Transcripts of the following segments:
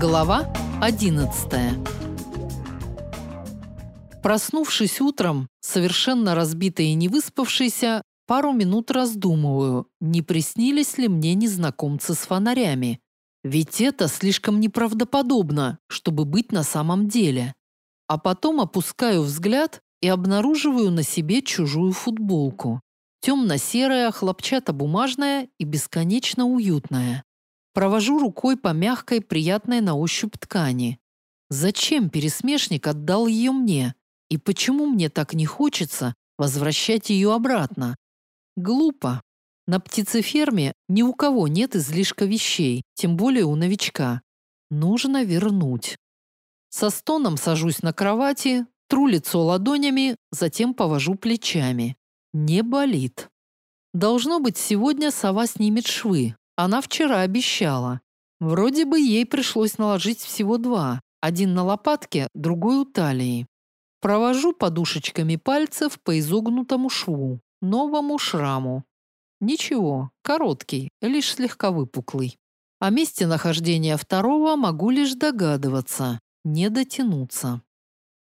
Глава 11. Проснувшись утром, совершенно разбитая и не выспавшаяся, пару минут раздумываю, не приснились ли мне незнакомцы с фонарями. Ведь это слишком неправдоподобно, чтобы быть на самом деле. А потом опускаю взгляд и обнаруживаю на себе чужую футболку. Темно-серая, хлопчатобумажная и бесконечно уютная. Провожу рукой по мягкой, приятной на ощупь ткани. Зачем пересмешник отдал ее мне? И почему мне так не хочется возвращать ее обратно? Глупо. На птицеферме ни у кого нет излишка вещей, тем более у новичка. Нужно вернуть. Со стоном сажусь на кровати, тру лицо ладонями, затем повожу плечами. Не болит. Должно быть, сегодня сова снимет швы, она вчера обещала. Вроде бы ей пришлось наложить всего два. Один на лопатке, другой у талии. Провожу подушечками пальцев по изогнутому шву, новому шраму. Ничего, короткий, лишь слегка выпуклый. О месте нахождения второго могу лишь догадываться, не дотянуться.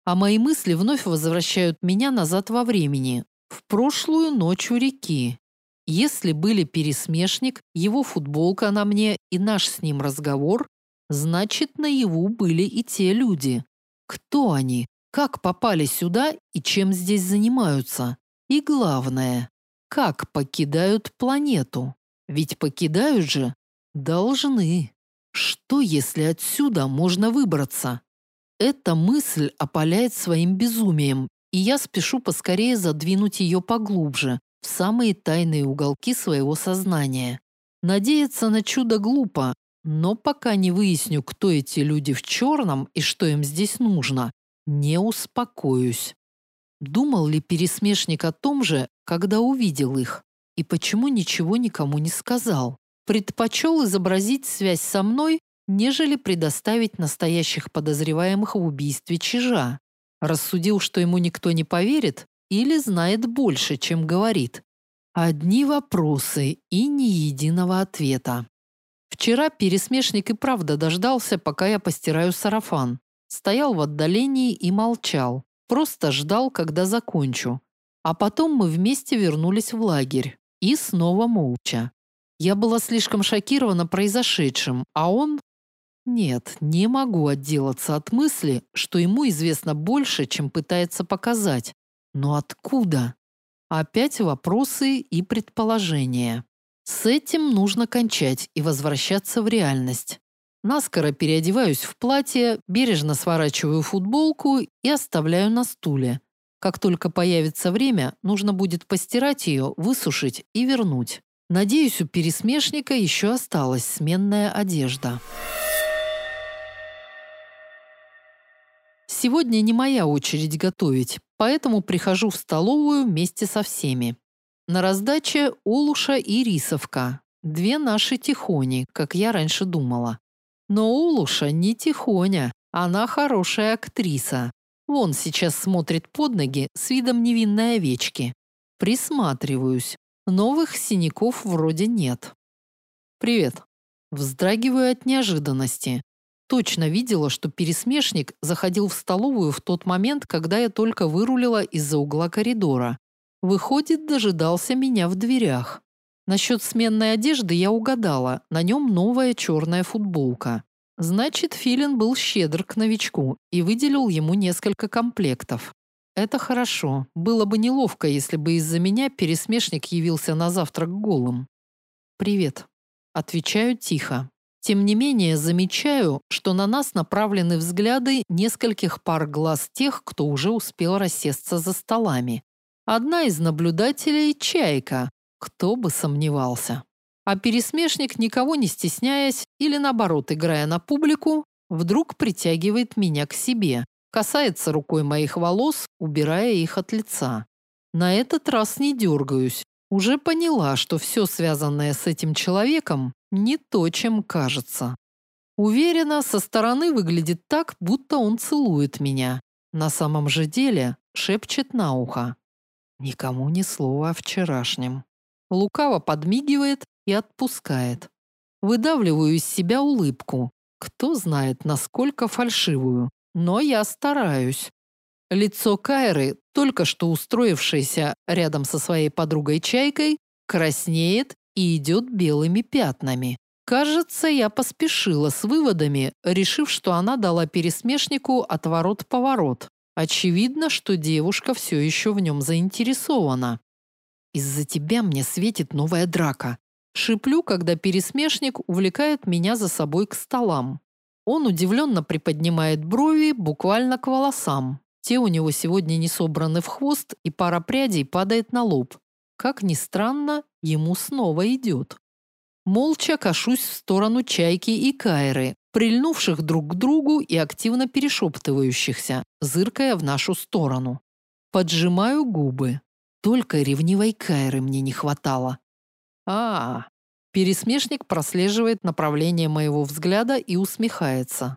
А мои мысли вновь возвращают меня назад во времени, в прошлую ночь у реки, если были пересмешник, его футболка на мне и наш с ним разговор, значит, наяву были и те люди. Кто они? Как попали сюда и чем здесь занимаются? И главное, как покидают планету? Ведь покидают же должны. Что, если отсюда можно выбраться? Эта мысль опаляет своим безумием, и я спешу поскорее задвинуть ее поглубже, в самые тайные уголки своего сознания. Надеяться на чудо глупо, но пока не выясню, кто эти люди в черном и что им здесь нужно, не успокоюсь. Думал ли пересмешник о том же, когда увидел их? И почему ничего никому не сказал? Предпочел изобразить связь со мной, нежели предоставить настоящих подозреваемых в убийстве чижа. Рассудил, что ему никто не поверит, или знает больше, чем говорит. Одни вопросы и ни единого ответа. Вчера пересмешник и правда дождался, пока я постираю сарафан. Стоял в отдалении и молчал. Просто ждал, когда закончу. А потом мы вместе вернулись в лагерь. И снова молча. Я была слишком шокирована произошедшим, а он... Нет, не могу отделаться от мысли, что ему известно больше, чем пытается показать. Но откуда? Опять вопросы и предположения. С этим нужно кончать и возвращаться в реальность. Наскоро переодеваюсь в платье, бережно сворачиваю футболку и оставляю на стуле. Как только появится время, нужно будет постирать ее, высушить и вернуть. Надеюсь, у пересмешника еще осталась сменная одежда. Сегодня не моя очередь готовить, поэтому прихожу в столовую вместе со всеми. На раздаче Улуша и Рисовка. Две наши тихони, как я раньше думала. Но Улуша не тихоня, она хорошая актриса. Вон сейчас смотрит под ноги с видом невинной овечки. Присматриваюсь. Новых синяков вроде нет. Привет. Вздрагиваю от неожиданности точно видела, что пересмешник заходил в столовую в тот момент, когда я только вырулила из-за угла коридора. Выходит, дожидался меня в дверях. Насчет сменной одежды я угадала. На нем новая черная футболка. Значит, Филин был щедр к новичку и выделил ему несколько комплектов. Это хорошо. Было бы неловко, если бы из-за меня пересмешник явился на завтрак голым. Привет. Отвечаю тихо. Тем не менее, замечаю, что на нас направлены взгляды нескольких пар глаз тех, кто уже успел рассесться за столами. Одна из наблюдателей – Чайка, кто бы сомневался. А пересмешник, никого не стесняясь или наоборот играя на публику, вдруг притягивает меня к себе, касается рукой моих волос, убирая их от лица. На этот раз не дергаюсь. Уже поняла, что все связанное с этим человеком не то, чем кажется. Уверена, со стороны выглядит так, будто он целует меня. На самом же деле шепчет на ухо. Никому ни слова о вчерашнем. Лукаво подмигивает и отпускает. Выдавливаю из себя улыбку. Кто знает, насколько фальшивую. Но я стараюсь. Лицо Кайры, только что устроившееся рядом со своей подругой Чайкой, краснеет и идет белыми пятнами. Кажется, я поспешила с выводами, решив, что она дала пересмешнику отворот-поворот. Очевидно, что девушка все еще в нем заинтересована. Из-за тебя мне светит новая драка. Шиплю, когда пересмешник увлекает меня за собой к столам. Он удивленно приподнимает брови буквально к волосам. Те у него сегодня не собраны в хвост, и пара прядей падает на лоб. Как ни странно, ему снова идет. Молча кашусь в сторону Чайки и Кайры, прильнувших друг к другу и активно перешептывающихся, зыркая в нашу сторону. Поджимаю губы. Только ревнивой Кайры мне не хватало. А, -а, а Пересмешник прослеживает направление моего взгляда и усмехается.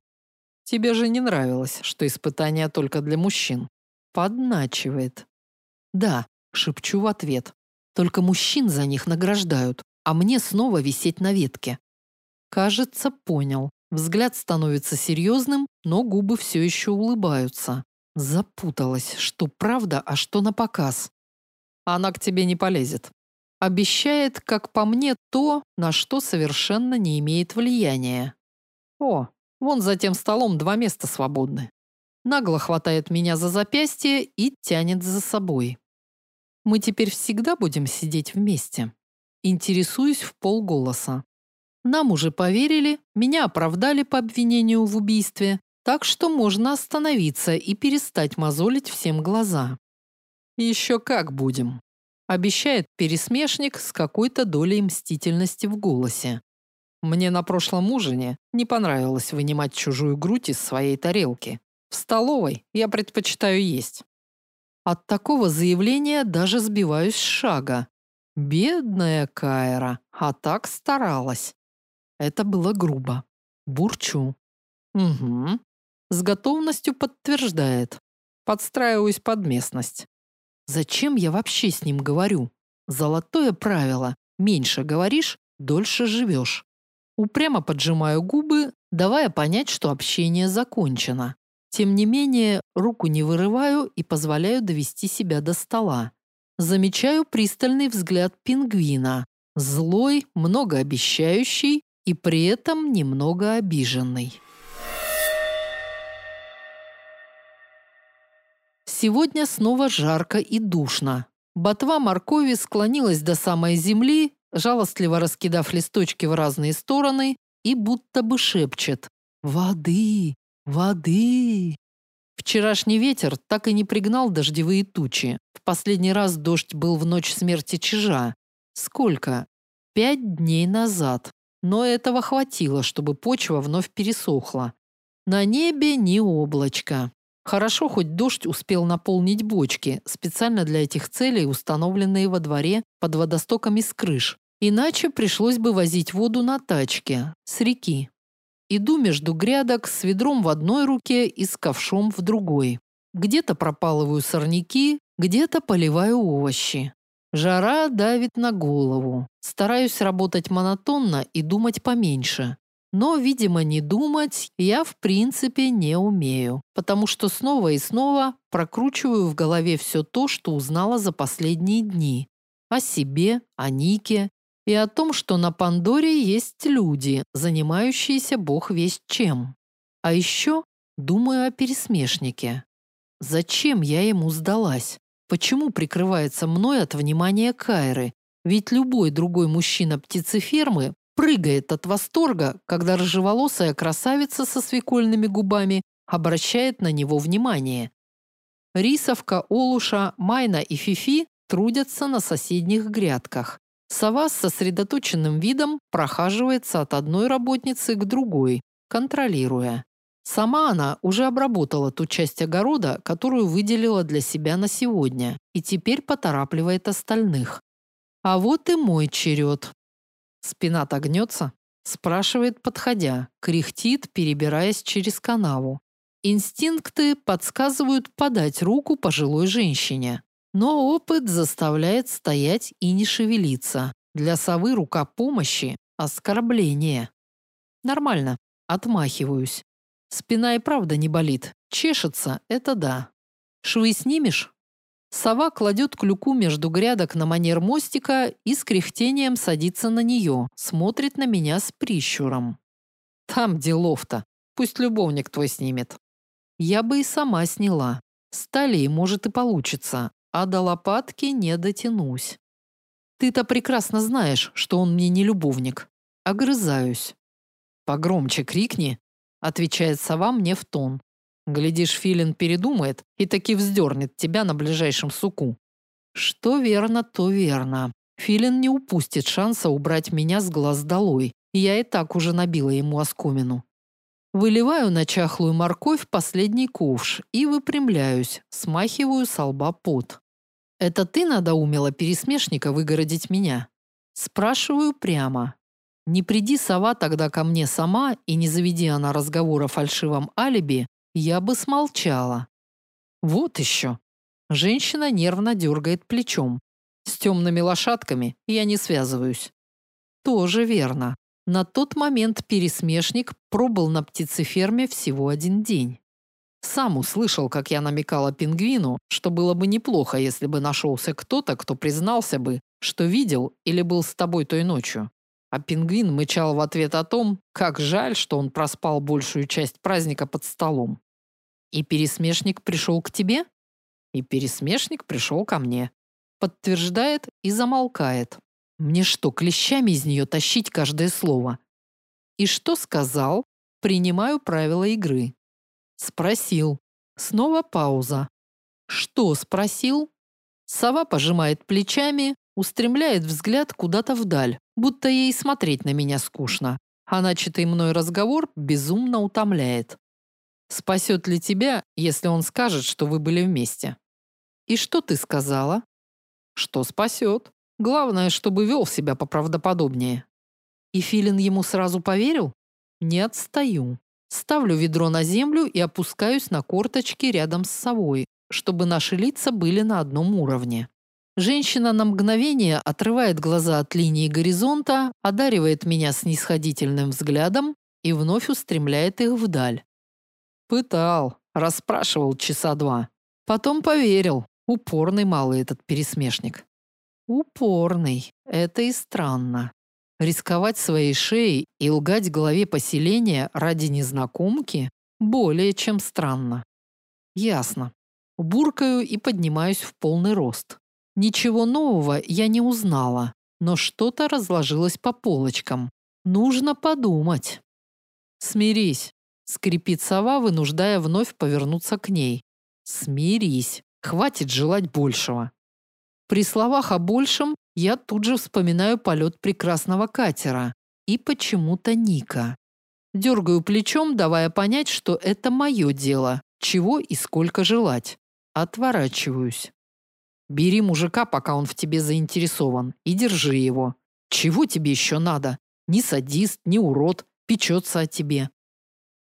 Тебе же не нравилось, что испытания только для мужчин. Подначивает. Да, шепчу в ответ. Только мужчин за них награждают, а мне снова висеть на ветке. Кажется, понял. Взгляд становится серьезным, но губы все еще улыбаются. Запуталась, что правда, а что на показ. Она к тебе не полезет. Обещает, как по мне, то, на что совершенно не имеет влияния. О, вон за тем столом два места свободны. Нагло хватает меня за запястье и тянет за собой. Мы теперь всегда будем сидеть вместе. Интересуюсь в полголоса. Нам уже поверили, меня оправдали по обвинению в убийстве, так что можно остановиться и перестать мозолить всем глаза. Еще как будем. Обещает пересмешник с какой-то долей мстительности в голосе. Мне на прошлом ужине не понравилось вынимать чужую грудь из своей тарелки. В столовой я предпочитаю есть. От такого заявления даже сбиваюсь с шага. Бедная Кайра, а так старалась. Это было грубо. Бурчу. Угу. С готовностью подтверждает. Подстраиваюсь под местность. Зачем я вообще с ним говорю? Золотое правило. Меньше говоришь, дольше живешь. Упрямо поджимаю губы, давая понять, что общение закончено. Тем не менее, руку не вырываю и позволяю довести себя до стола. Замечаю пристальный взгляд пингвина. Злой, многообещающий и при этом немного обиженный. Сегодня снова жарко и душно. Ботва моркови склонилась до самой земли, жалостливо раскидав листочки в разные стороны и будто бы шепчет «Воды! Воды!». Вчерашний ветер так и не пригнал дождевые тучи. В последний раз дождь был в ночь смерти чижа. Сколько? Пять дней назад. Но этого хватило, чтобы почва вновь пересохла. На небе ни облачка. Хорошо, хоть дождь успел наполнить бочки, специально для этих целей установленные во дворе под водостоками с крыш. Иначе пришлось бы возить воду на тачке, с реки. Иду между грядок с ведром в одной руке и с ковшом в другой. Где-то пропалываю сорняки, где-то поливаю овощи. Жара давит на голову. Стараюсь работать монотонно и думать поменьше. Но, видимо, не думать я в принципе не умею, потому что снова и снова прокручиваю в голове все то, что узнала за последние дни. О себе, о Нике и о том, что на Пандоре есть люди, занимающиеся бог весть чем. А еще думаю о пересмешнике. Зачем я ему сдалась? Почему прикрывается мной от внимания Кайры? Ведь любой другой мужчина птицефермы прыгает от восторга, когда рыжеволосая красавица со свекольными губами обращает на него внимание. Рисовка, Олуша, Майна и Фифи трудятся на соседних грядках. Сова с сосредоточенным видом прохаживается от одной работницы к другой, контролируя. Сама она уже обработала ту часть огорода, которую выделила для себя на сегодня, и теперь поторапливает остальных. А вот и мой черед. Спина-то гнется? Спрашивает, подходя, кряхтит, перебираясь через канаву. Инстинкты подсказывают подать руку пожилой женщине. Но опыт заставляет стоять и не шевелиться. Для совы рука помощи – оскорбление. Нормально. Отмахиваюсь. Спина и правда не болит. Чешется это да. Швы снимешь? Сова кладет клюку между грядок на манер мостика и с кряхтением садится на нее, смотрит на меня с прищуром. Там делов-то. Пусть любовник твой снимет. Я бы и сама сняла. С талии, может, и получится, а до лопатки не дотянусь. Ты-то прекрасно знаешь, что он мне не любовник. Огрызаюсь. Погромче крикни, отвечает сова мне в тон. Глядишь, Филин передумает и таки вздернет тебя на ближайшем суку. Что верно, то верно. Филин не упустит шанса убрать меня с глаз долой. Я и так уже набила ему оскомину. Выливаю на чахлую морковь последний ковш и выпрямляюсь, смахиваю с лба пот. «Это ты надоумела пересмешника выгородить меня?» Спрашиваю прямо. Не приди сова тогда ко мне сама и не заведи она разговор о фальшивом алиби, я бы смолчала. Вот еще. Женщина нервно дергает плечом. С темными лошадками я не связываюсь. Тоже верно. На тот момент пересмешник пробыл на птицеферме всего один день. Сам услышал, как я намекала пингвину, что было бы неплохо, если бы нашелся кто-то, кто признался бы, что видел или был с тобой той ночью. А пингвин мычал в ответ о том, как жаль, что он проспал большую часть праздника под столом. И пересмешник пришел к тебе? И пересмешник пришел ко мне. Подтверждает и замолкает. Мне что, клещами из нее тащить каждое слово? И что сказал? Принимаю правила игры. Спросил. Снова пауза. Что спросил? Сова пожимает плечами, устремляет взгляд куда-то вдаль, будто ей смотреть на меня скучно. А начатый мной разговор безумно утомляет. Спасет ли тебя, если он скажет, что вы были вместе? И что ты сказала? Что спасет. Главное, чтобы вел себя поправдоподобнее. И Филин ему сразу поверил? Не отстаю. Ставлю ведро на землю и опускаюсь на корточки рядом с совой, чтобы наши лица были на одном уровне. Женщина на мгновение отрывает глаза от линии горизонта, одаривает меня снисходительным взглядом и вновь устремляет их вдаль. Пытал, расспрашивал часа два. Потом поверил. Упорный малый этот пересмешник. Упорный. Это и странно. Рисковать своей шеей и лгать главе поселения ради незнакомки более чем странно. Ясно. Буркаю и поднимаюсь в полный рост. Ничего нового я не узнала, но что-то разложилось по полочкам. Нужно подумать. Смирись. Скрипит сова, вынуждая вновь повернуться к ней. Смирись. Хватит желать большего. При словах о большем я тут же вспоминаю полет прекрасного катера и почему-то Ника. Дергаю плечом, давая понять, что это мое дело, чего и сколько желать. Отворачиваюсь. Бери мужика, пока он в тебе заинтересован, и держи его. Чего тебе еще надо? Ни садист, ни урод, печется о тебе.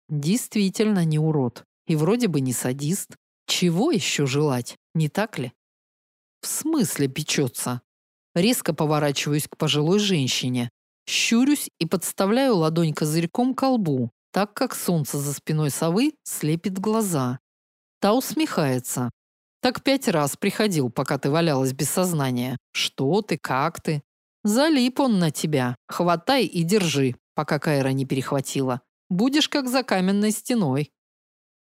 Действительно не урод. И вроде бы не садист. Чего еще желать, не так ли? В смысле печется? Резко поворачиваюсь к пожилой женщине. Щурюсь и подставляю ладонь козырьком к колбу, так как солнце за спиной совы слепит глаза. Та усмехается. Так пять раз приходил, пока ты валялась без сознания. Что ты, как ты? Залип он на тебя. Хватай и держи, пока Кайра не перехватила. Будешь как за каменной стеной.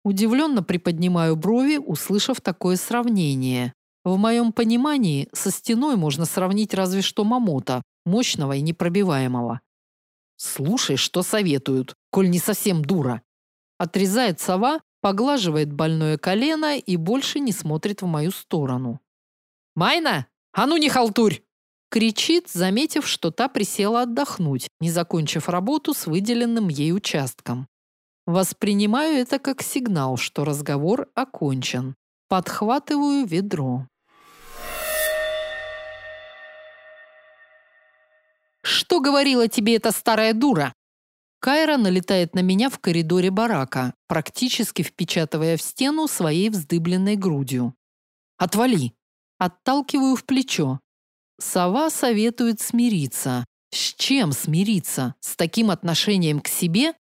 Удивленно приподнимаю брови, услышав такое сравнение. В моем понимании со стеной можно сравнить разве что мамота, мощного и непробиваемого. Слушай, что советуют, коль не совсем дура. Отрезает сова, поглаживает больное колено и больше не смотрит в мою сторону. Майна, а ну не халтурь! Кричит, заметив, что та присела отдохнуть, не закончив работу с выделенным ей участком. Воспринимаю это как сигнал, что разговор окончен. Подхватываю ведро. Что говорила тебе эта старая дура? Кайра налетает на меня в коридоре барака, практически впечатывая в стену своей вздыбленной грудью. Отвали. Отталкиваю в плечо. Сова советует смириться. С чем смириться? С таким отношением к себе?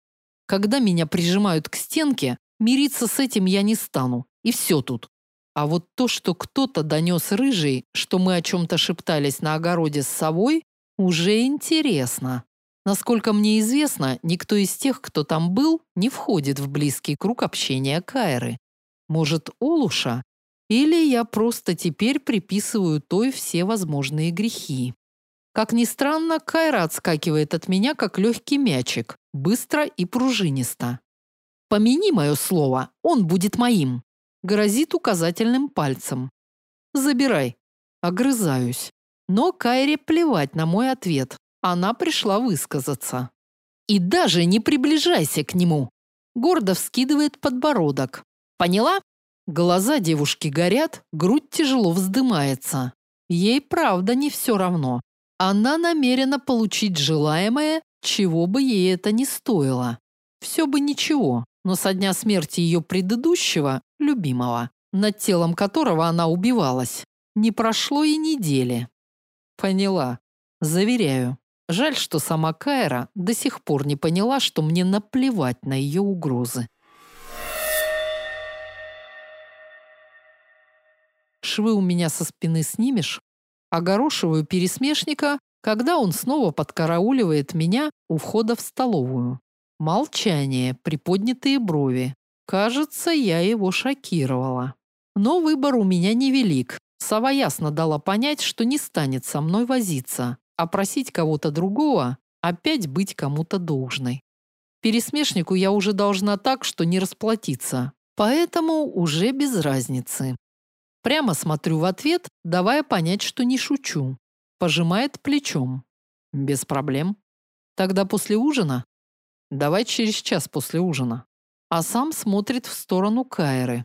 Когда меня прижимают к стенке, мириться с этим я не стану. И все тут. А вот то, что кто-то донес рыжий, что мы о чем-то шептались на огороде с совой, уже интересно. Насколько мне известно, никто из тех, кто там был, не входит в близкий круг общения Кайры. Может, Олуша? Или я просто теперь приписываю той все возможные грехи. Как ни странно, Кайра отскакивает от меня, как легкий мячик, быстро и пружинисто. «Помяни мое слово, он будет моим», грозит указательным пальцем. «Забирай». Огрызаюсь. Но Кайре плевать на мой ответ. Она пришла высказаться. «И даже не приближайся к нему!» Гордо вскидывает подбородок. «Поняла?» Глаза девушки горят, грудь тяжело вздымается. Ей правда не все равно. Она намерена получить желаемое, чего бы ей это ни стоило. Все бы ничего, но со дня смерти ее предыдущего, любимого, над телом которого она убивалась, не прошло и недели. Поняла. Заверяю. Жаль, что сама Кайра до сих пор не поняла, что мне наплевать на ее угрозы. Швы у меня со спины снимешь? Огорошиваю пересмешника, когда он снова подкарауливает меня у входа в столовую. Молчание, приподнятые брови. Кажется, я его шокировала. Но выбор у меня невелик. Сова ясно дала понять, что не станет со мной возиться а просить кого-то другого опять быть кому-то должной. Пересмешнику я уже должна так, что не расплатиться, поэтому уже без разницы. Прямо смотрю в ответ, давая понять, что не шучу. Пожимает плечом. Без проблем. Тогда после ужина? Давай через час после ужина. А сам смотрит в сторону Кайры.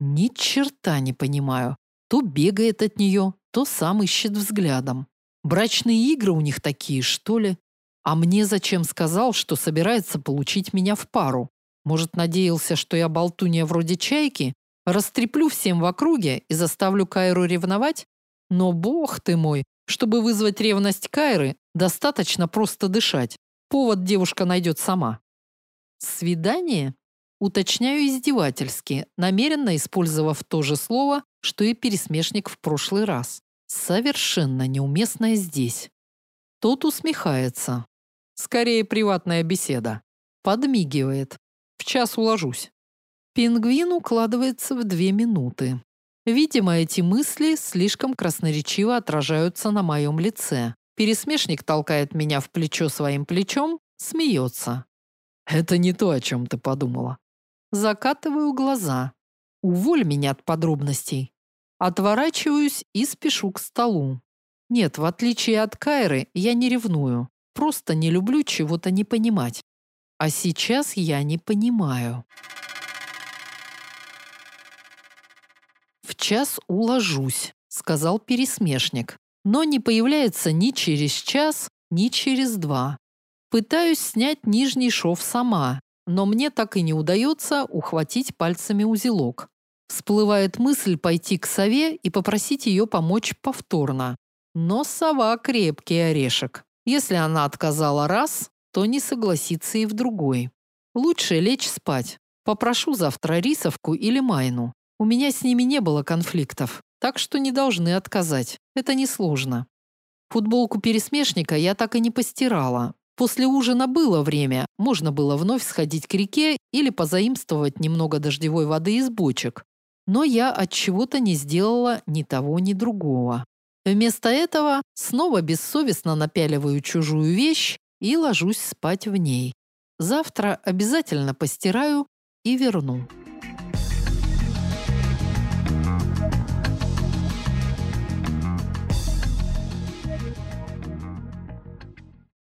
Ни черта не понимаю. То бегает от нее, то сам ищет взглядом. Брачные игры у них такие, что ли? А мне зачем сказал, что собирается получить меня в пару? Может, надеялся, что я болтунья вроде чайки, растреплю всем в округе и заставлю Кайру ревновать? Но бог ты мой, чтобы вызвать ревность Кайры, достаточно просто дышать. Повод девушка найдет сама. Свидание? Уточняю издевательски, намеренно использовав то же слово, что и пересмешник в прошлый раз. Совершенно неуместное здесь. Тот усмехается. Скорее приватная беседа. Подмигивает. В час уложусь. Пингвин укладывается в две минуты. Видимо, эти мысли слишком красноречиво отражаются на моем лице. Пересмешник толкает меня в плечо своим плечом, смеется. Это не то, о чем ты подумала. Закатываю глаза. Уволь меня от подробностей. Отворачиваюсь и спешу к столу. Нет, в отличие от Кайры, я не ревную. Просто не люблю чего-то не понимать. А сейчас я не понимаю. В час уложусь, сказал пересмешник, но не появляется ни через час, ни через два. Пытаюсь снять нижний шов сама, но мне так и не удается ухватить пальцами узелок. Всплывает мысль пойти к сове и попросить ее помочь повторно. Но сова крепкий орешек. Если она отказала раз, то не согласится и в другой. Лучше лечь спать. Попрошу завтра рисовку или майну. У меня с ними не было конфликтов, так что не должны отказать. Это несложно. Футболку пересмешника я так и не постирала. После ужина было время, можно было вновь сходить к реке или позаимствовать немного дождевой воды из бочек но я от чего-то не сделала ни того, ни другого. Вместо этого снова бессовестно напяливаю чужую вещь и ложусь спать в ней. Завтра обязательно постираю и верну.